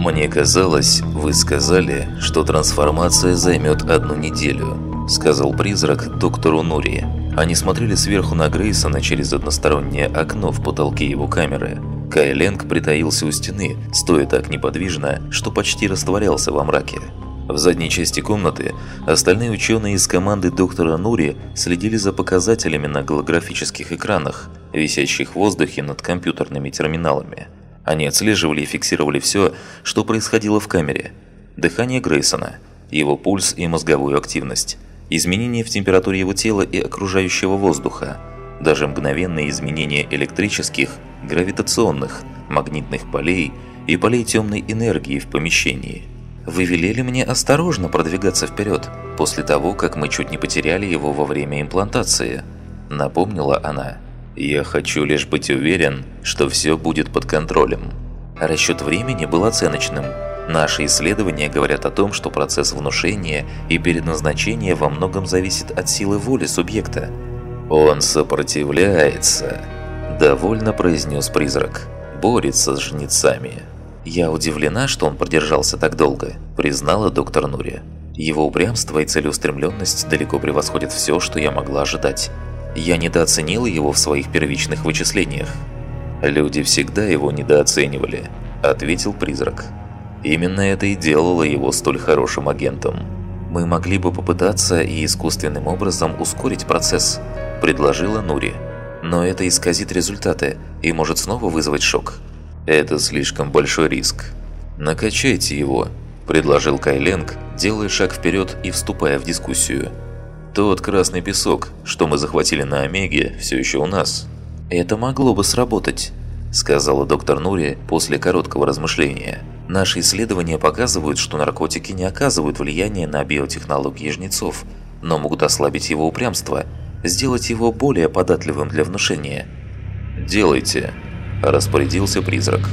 «Мне казалось, вы сказали, что трансформация займет одну неделю», сказал призрак доктору Нури. Они смотрели сверху на Грейсона через одностороннее окно в потолке его камеры. Кайленг притаился у стены, стоя так неподвижно, что почти растворялся во мраке. В задней части комнаты остальные ученые из команды доктора Нури следили за показателями на голографических экранах, висящих в воздухе над компьютерными терминалами. Они отслеживали и фиксировали все, что происходило в камере. Дыхание Грейсона, его пульс и мозговую активность, изменения в температуре его тела и окружающего воздуха, даже мгновенные изменения электрических, гравитационных, магнитных полей и полей темной энергии в помещении – вы велели мне осторожно продвигаться вперед, после того, как мы чуть не потеряли его во время имплантации», – напомнила она. «Я хочу лишь быть уверен, что все будет под контролем». Расчет времени был оценочным. Наши исследования говорят о том, что процесс внушения и передназначения во многом зависит от силы воли субъекта. «Он сопротивляется», – довольно произнес призрак. «Борется с жнецами». «Я удивлена, что он продержался так долго», – признала доктор Нури. «Его упрямство и целеустремленность далеко превосходят все, что я могла ожидать. Я недооценила его в своих первичных вычислениях». «Люди всегда его недооценивали», – ответил призрак. «Именно это и делало его столь хорошим агентом. Мы могли бы попытаться и искусственным образом ускорить процесс», – предложила Нури. «Но это исказит результаты и может снова вызвать шок». Это слишком большой риск. Накачайте его, предложил Кайленг, делая шаг вперед и вступая в дискуссию. Тот красный песок, что мы захватили на Омеге, все еще у нас. Это могло бы сработать, сказала доктор Нури после короткого размышления. Наши исследования показывают, что наркотики не оказывают влияния на биотехнологии жнецов, но могут ослабить его упрямство, сделать его более податливым для внушения. «Делайте», – распорядился призрак.